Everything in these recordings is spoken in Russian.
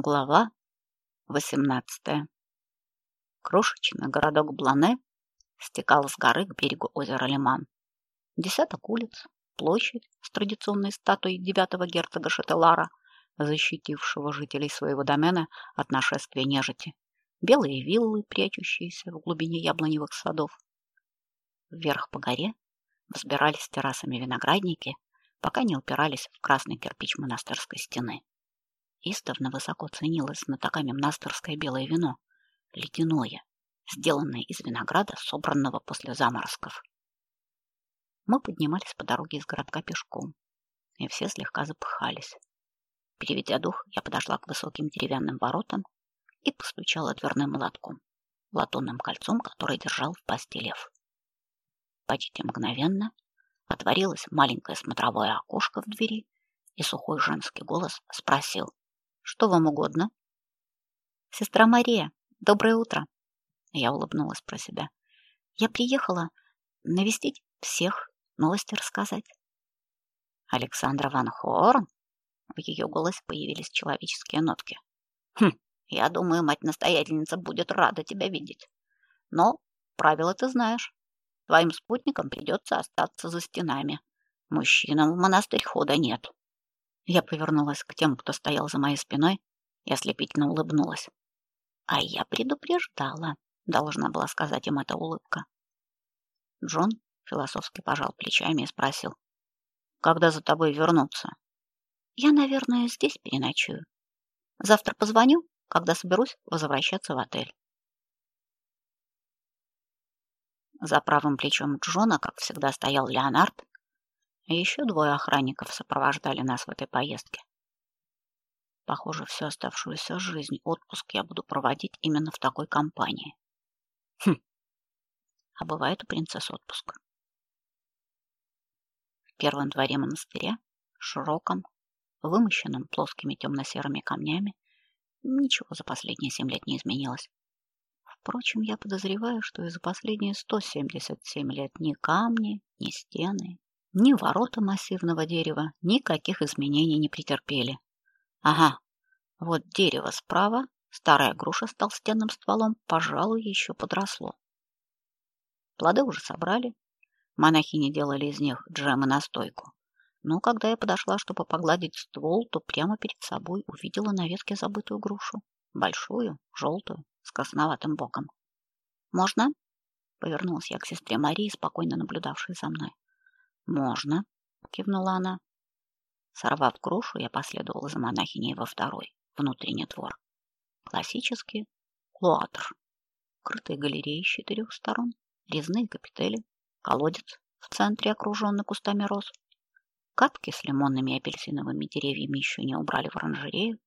Глава 18. Крошечный городок Блане стекал с горы к берегу озера Лиман. Десяток улиц, площадь с традиционной статуей девятого герцога Шателара, защитившего жителей своего домена от нашествия нежити, белые виллы, прячущиеся в глубине яблоневых садов. Вверх по горе взбирались террасами виноградники, пока не упирались в красный кирпич монастырской стены. Издавна высоко ценилось знатоками монастырское белое вино, ледяное, сделанное из винограда, собранного после заморозков. Мы поднимались по дороге из городка пешком, и все слегка запыхались. Переведя дух, я подошла к высоким деревянным воротам и постучала дверным молотком, латунным кольцом, которое держал в пасти лев. Почти мгновенно отворилось маленькое смотровое окошко в двери, и сухой женский голос спросил: что вам угодно? Сестра Мария, доброе утро. Я улыбнулась про себя. Я приехала навестить всех, новости рассказать. Александра Ван Хорн? В ее голосе появились человеческие нотки. Хм, я думаю, мать-настоятельница будет рада тебя видеть. Но правила ты знаешь. Твоим спутникам придется остаться за стенами. Мужчинам в монастырь хода нет. Я повернулась к тем, кто стоял за моей спиной, и ослепительно улыбнулась. А я предупреждала, должна была сказать им эта улыбка. Джон философски пожал плечами и спросил: "Когда за тобой вернуться?" "Я, наверное, здесь переночую. Завтра позвоню, когда соберусь возвращаться в отель". За правым плечом Джона, как всегда, стоял Леонард, еще двое охранников сопровождали нас в этой поездке. Похоже, всю оставшуюся жизнь отпуск я буду проводить именно в такой компании. Хм. А бывает у принцесс отпуск. В первом дворе монастыря, широком, вымощенном плоскими темно-серыми камнями, ничего за последние семь лет не изменилось. Впрочем, я подозреваю, что и за последние 177 лет ни камни, ни стены, ни ворота массивного дерева никаких изменений не претерпели. Ага, вот дерево справа, старая груша с толстенным стволом, пожалуй, еще подросло. Плоды уже собрали. Монахини делали из них джем и настойку. Но когда я подошла, чтобы погладить ствол, то прямо перед собой увидела на ветке забытую грушу. Большую, желтую, с красноватым боком. «Можно?» — повернулась я к сестре Марии, спокойно наблюдавшей за мной. Можно, кивнула она. Сорвав грушу, я последовала за монахиней во второй, внутренний двор. Классический клуатр. Крытые галереи с четырех сторон, резные капители, колодец в центре, окруженный кустами роз. Катки с лимонными и апельсиновыми деревьями еще не убрали в оранжерею,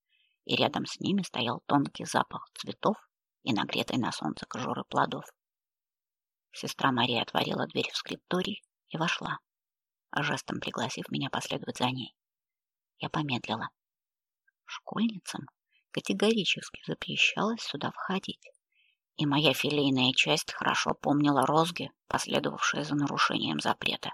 и рядом с ними стоял тонкий запах цветов и нагретой на солнце кожуры плодов. Сестра Мария отворила дверь в скрипторий и вошла жестом пригласив меня последовать за ней. Я помедлила. Школьницам категорически запрещалось сюда входить, и моя филейная часть хорошо помнила розги, последовавшие за нарушением запрета.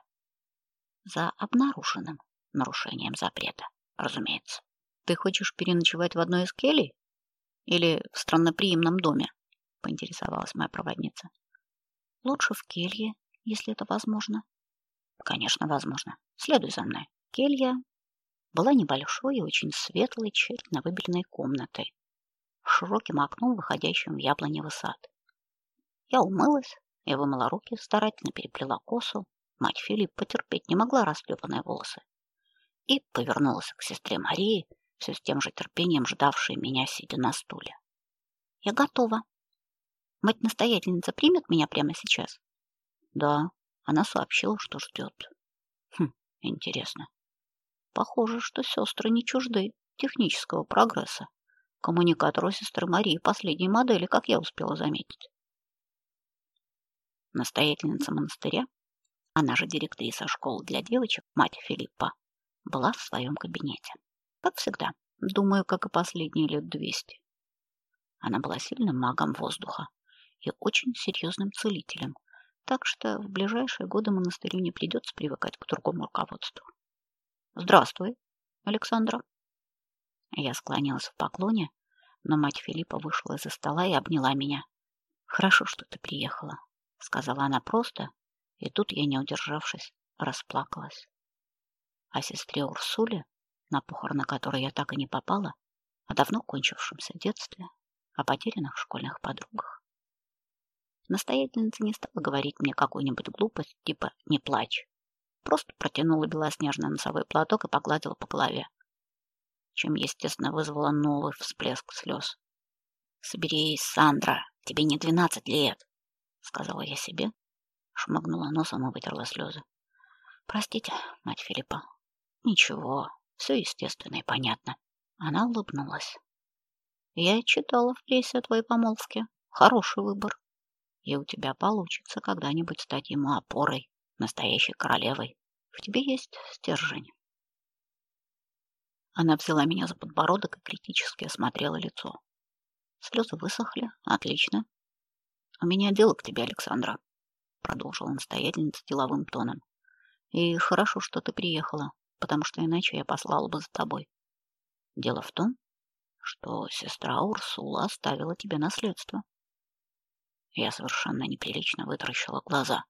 За обнаруженным нарушением запрета, разумеется. Ты хочешь переночевать в одной из келей или в странноприимном доме? поинтересовалась моя проводница. Лучше в келье, если это возможно, Конечно, возможно. Следуй за мной. Келья была небольшой и очень светлой, тщательно выбеленной комнатой, широким окном, выходящим в яблоневый сад. Я умылась и вымыла руки, старательно переплела косу. Мать Филипп потерпеть не могла растрепанные волосы. И повернулась к сестре Марии, все с тем же терпением ждавшей меня, сидя на стуле. Я готова. Мать-настоятельница примет меня прямо сейчас? Да, она сообщила, что ждет. Хм, интересно. Похоже, что сестры не чужды технического прогресса. Коммуникатор у сестры Марии последней модели, как я успела заметить. Настоятельница монастыря, она же директриса школы для девочек, мать Филиппа, была в своем кабинете. Как всегда, думаю, как и последние лет двести. Она была сильным магом воздуха и очень серьезным целителем, так что в ближайшие годы монастырю не придется привыкать к другому руководству. Здравствуй, Александра. Я склонилась в поклоне, Но мать Филиппа вышла из-за стола и обняла меня. Хорошо, что ты приехала, сказала она просто, и тут я, не удержавшись, расплакалась. О сестре Урсуле, на похороны которой я так и не попала, о давно кончившемся детстве, о потерянных школьных подругах. Настоятельница не стала говорить мне какую-нибудь глупость, типа «не плачь». Просто протянула белоснежный носовой платок и погладила по голове, чем, естественно, вызвала новый всплеск слез. «Соберись, Сандра, тебе не двенадцать лет», — сказала я себе, шмыгнула носом и вытерла слезы. «Простите, мать Филиппа. Ничего, все естественно и понятно». Она улыбнулась. «Я читала в прессе о твоей помолвке. Хороший выбор и у тебя получится когда-нибудь стать ему опорой, настоящей королевой. В тебе есть стержень. Она взяла меня за подбородок и критически осмотрела лицо. Слезы высохли. Отлично. У меня дело к тебе, Александра, продолжила настоятельница деловым тоном. И хорошо, что ты приехала, потому что иначе я послала бы за тобой. Дело в том, что сестра Урсула оставила тебе наследство. Я совершенно неприлично вытаращила глаза.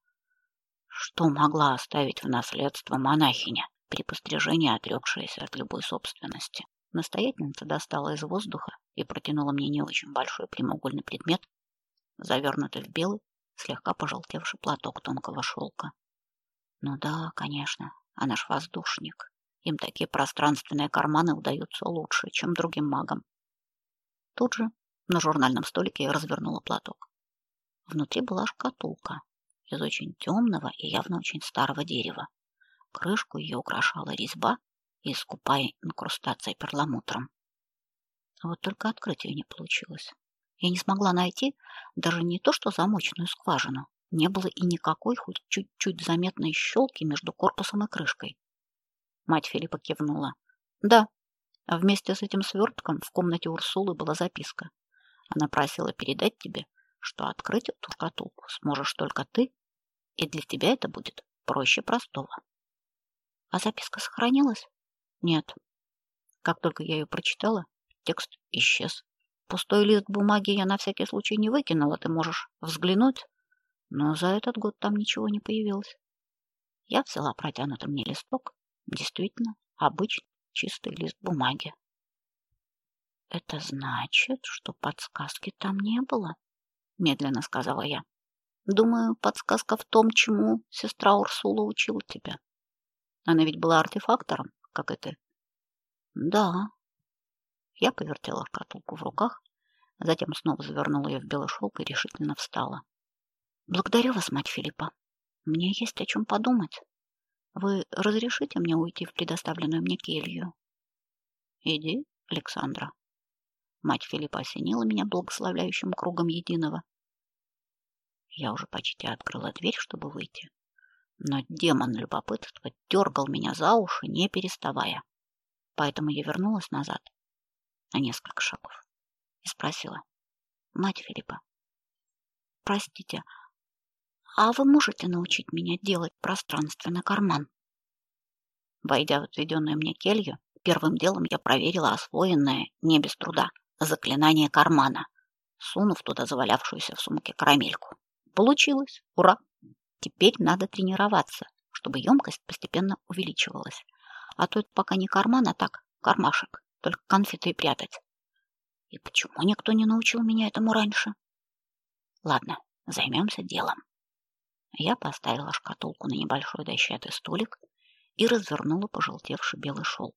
Что могла оставить в наследство монахиня, при пострижении отрекшаяся от любой собственности? Настоятельница достала из воздуха и протянула мне не очень большой прямоугольный предмет, завернутый в белый, слегка пожелтевший платок тонкого шелка. Ну да, конечно, она ж воздушник. Им такие пространственные карманы удаются лучше, чем другим магам. Тут же на журнальном столике я развернула платок. Внутри была шкатулка из очень темного и явно очень старого дерева. Крышку ее украшала резьба и скупая инкрустация перламутром. Вот только открыть ее не получилось. Я не смогла найти даже не то что замочную скважину, не было и никакой хоть чуть-чуть заметной щелки между корпусом и крышкой. Мать Филиппа кивнула. Да, а вместе с этим свертком в комнате Урсулы была записка. Она просила передать тебе, что открыть эту шкатулку сможешь только ты, и для тебя это будет проще простого. А записка сохранилась? Нет. Как только я ее прочитала, текст исчез. Пустой лист бумаги я на всякий случай не выкинула, ты можешь взглянуть, но за этот год там ничего не появилось. Я взяла протянутый мне листок, действительно, обычный чистый лист бумаги. Это значит, что подсказки там не было медленно сказала я. Думаю, подсказка в том, чему сестра Урсула учила тебя. Она ведь была артефактором, как и ты. Да. Я повертела шкатулку в руках, затем снова завернула ее в белый шелк и решительно встала. Благодарю вас, мать Филиппа. Мне есть о чем подумать. Вы разрешите мне уйти в предоставленную мне келью? Иди, Александра. Мать Филиппа осенила меня благословляющим кругом единого. Я уже почти открыла дверь, чтобы выйти. Но демон любопытства дергал меня за уши, не переставая. Поэтому я вернулась назад на несколько шагов и спросила. «Мать Филиппа, простите, а вы можете научить меня делать пространственный карман?» Войдя в отведенную мне келью, первым делом я проверила освоенное, не без труда, заклинание кармана, сунув туда завалявшуюся в сумке карамельку. Получилось! Ура! Теперь надо тренироваться, чтобы емкость постепенно увеличивалась. А то это пока не карман, а так, кармашек, только конфеты прятать. И почему никто не научил меня этому раньше? Ладно, займемся делом. Я поставила шкатулку на небольшой дощатый столик и развернула пожелтевший белый шелк.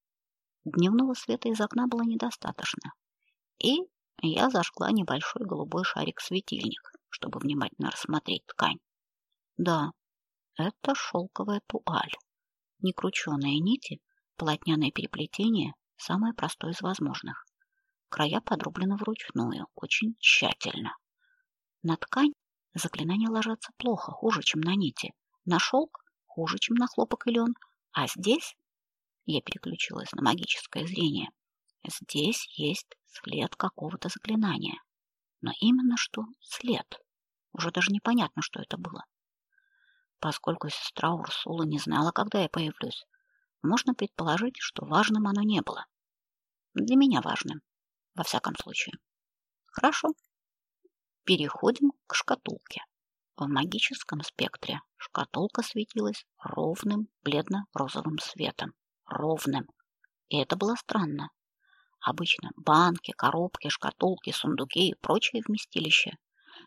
Дневного света из окна было недостаточно, и я зажгла небольшой голубой шарик-светильник, чтобы внимательно рассмотреть ткань. Да, это шелковая туаль. Не крученые нити, полотняное переплетение, самое простое из возможных. Края подрублены вручную, очень тщательно. На ткань заклинания ложатся плохо, хуже, чем на нити. На шелк хуже, чем на хлопок и лен. А здесь я переключилась на магическое зрение. Здесь есть след какого-то заклинания. Но именно что след. Уже даже непонятно, что это было. Поскольку сестра Урсула не знала, когда я появлюсь, можно предположить, что важным оно не было. Для меня важным, во всяком случае. Хорошо. Переходим к шкатулке. В магическом спектре шкатулка светилась ровным бледно-розовым светом. Ровным. И это было странно. Обычно банки, коробки, шкатулки, сундуки и прочие вместилища,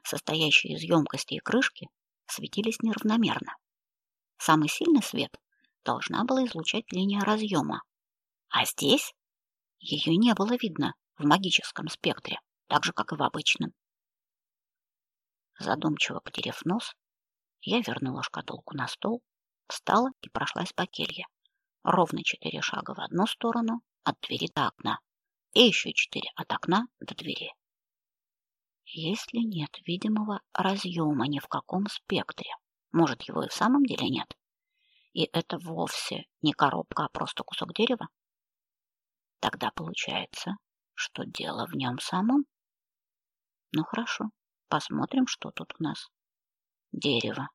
состоящие из емкости и крышки, светились неравномерно. Самый сильный свет должна была излучать линия разъема, а здесь ее не было видно в магическом спектре, так же, как и в обычном. Задумчиво потеряв нос, я вернула шкатулку на стол, встала и прошлась по келье. Ровно четыре шага в одну сторону, от двери до окна и еще четыре от окна до двери. Если нет видимого разъема ни в каком спектре, может, его и в самом деле нет? И это вовсе не коробка, а просто кусок дерева? Тогда получается, что дело в нем самом? Ну хорошо, посмотрим, что тут у нас. Дерево.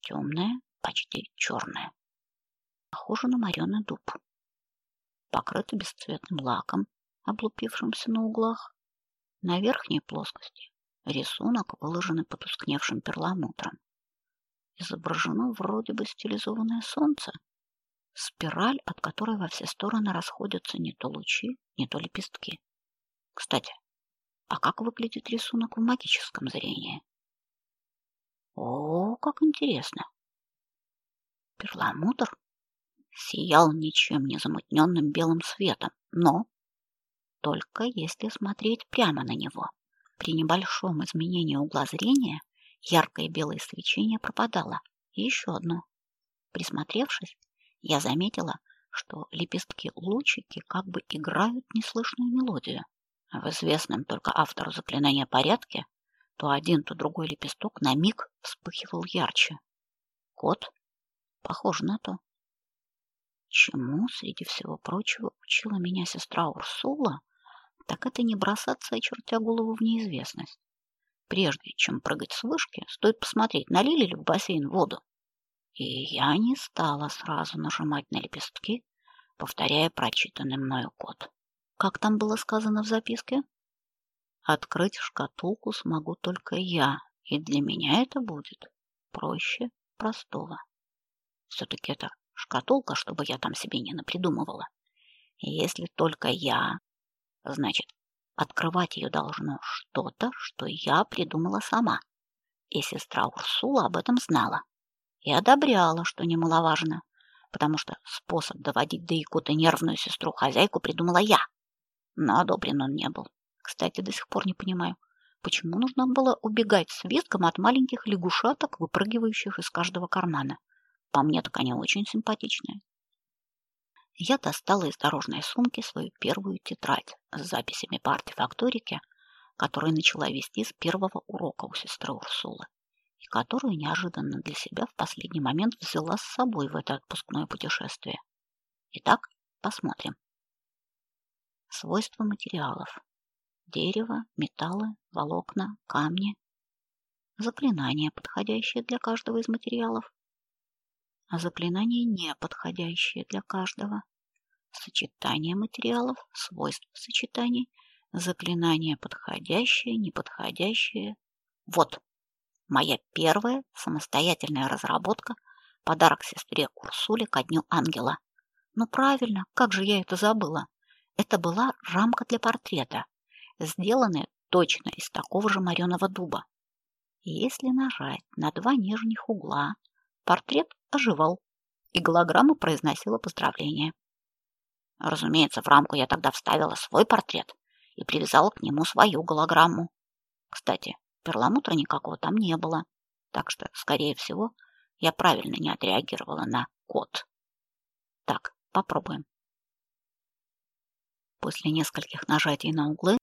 Темное, почти черное. Похоже на мореный дуб. Покрыто бесцветным лаком, облупившимся на углах. На верхней плоскости рисунок выложенный потускневшим перламутром. Изображено вроде бы стилизованное солнце, спираль, от которой во все стороны расходятся не то лучи, не то лепестки. Кстати, а как выглядит рисунок в магическом зрении? О, как интересно! Перламутр сиял ничем не замутненным белым светом, но только если смотреть прямо на него. При небольшом изменении угла зрения яркое белое свечение пропадало. И еще одно. Присмотревшись, я заметила, что лепестки-лучики как бы играют неслышную мелодию. В известном только автору заклинания порядке то один, то другой лепесток на миг вспыхивал ярче. Кот? Похоже на то. Чему, среди всего прочего, учила меня сестра Урсула, так это не бросаться, очертя голову в неизвестность. Прежде чем прыгать с вышки, стоит посмотреть, налили ли в бассейн воду. И я не стала сразу нажимать на лепестки, повторяя прочитанный мною код. Как там было сказано в записке? Открыть шкатулку смогу только я, и для меня это будет проще простого. Все-таки это шкатулка, чтобы я там себе не напридумывала. Если только я Значит, открывать ее должно что-то, что я придумала сама. И сестра Урсула об этом знала и одобряла, что немаловажно, потому что способ доводить до икоты нервную сестру-хозяйку придумала я. Но одобрен он не был. Кстати, до сих пор не понимаю, почему нужно было убегать с визгом от маленьких лягушаток, выпрыгивающих из каждого кармана. По мне так они очень симпатичные я достала из дорожной сумки свою первую тетрадь с записями по артефакторике, которую начала вести с первого урока у сестры Урсулы, и которую неожиданно для себя в последний момент взяла с собой в это отпускное путешествие. Итак, посмотрим. Свойства материалов. Дерево, металлы, волокна, камни. Заклинания, подходящие для каждого из материалов а заклинания не подходящие для каждого. Сочетание материалов, свойств сочетаний, заклинания подходящие, неподходящие. Вот моя первая самостоятельная разработка, подарок сестре Урсуле ко дню ангела. Ну правильно, как же я это забыла? Это была рамка для портрета, сделанная точно из такого же мореного дуба. Если нажать на два нижних угла, портрет оживал, и голограмма произносила поздравления. Разумеется, в рамку я тогда вставила свой портрет и привязала к нему свою голограмму. Кстати, перламутра никакого там не было, так что, скорее всего, я правильно не отреагировала на код. Так, попробуем. После нескольких нажатий на углы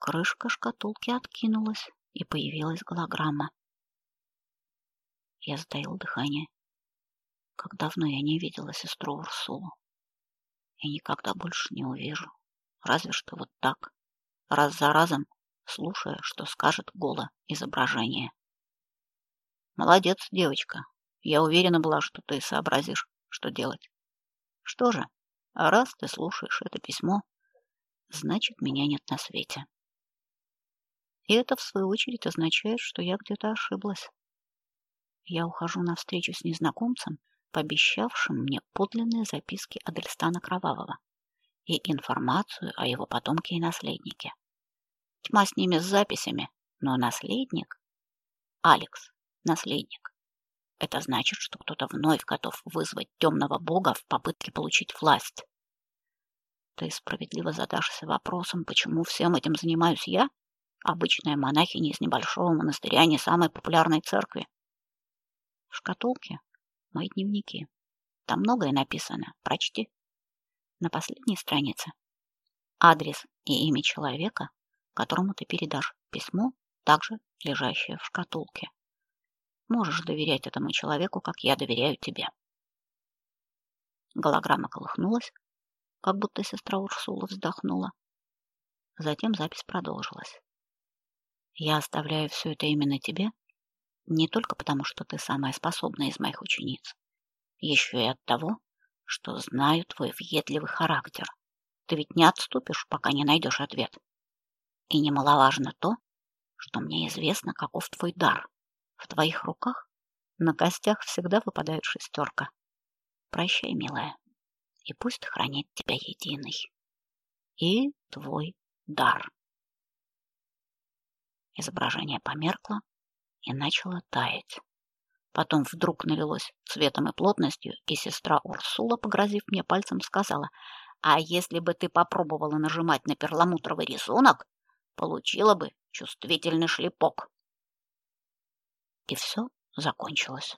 крышка шкатулки откинулась, и появилась голограмма. Я затаил дыхание. Как давно я не видела сестру Урсулу. И никогда больше не увижу. Разве что вот так, раз за разом, слушая, что скажет голо изображение. Молодец, девочка. Я уверена была, что ты сообразишь, что делать. Что же, раз ты слушаешь это письмо, значит, меня нет на свете. И это, в свою очередь, означает, что я где-то ошиблась. Я ухожу на встречу с незнакомцем, пообещавшим мне подлинные записки Адельстана Кровавого и информацию о его потомке и наследнике. Тьма с ними с записями, но наследник... Алекс, наследник. Это значит, что кто-то вновь готов вызвать темного бога в попытке получить власть. Ты справедливо задашься вопросом, почему всем этим занимаюсь я, обычная монахиня из небольшого монастыря не самой популярной церкви. В шкатулке мои дневники. Там многое написано. Прочти. На последней странице адрес и имя человека, которому ты передашь письмо, также лежащее в шкатулке. Можешь доверять этому человеку, как я доверяю тебе. Голограмма колыхнулась, как будто сестра Урсула вздохнула. Затем запись продолжилась. Я оставляю все это именно тебе, не только потому, что ты самая способная из моих учениц, еще и от того, что знаю твой въедливый характер. Ты ведь не отступишь, пока не найдешь ответ. И немаловажно то, что мне известно, каков твой дар. В твоих руках на костях всегда выпадает шестерка. Прощай, милая, и пусть хранит тебя единый. И твой дар. Изображение померкло и начало таять. Потом вдруг налилось цветом и плотностью, и сестра Урсула, погрозив мне пальцем, сказала, «А если бы ты попробовала нажимать на перламутровый рисунок, получила бы чувствительный шлепок». И все закончилось.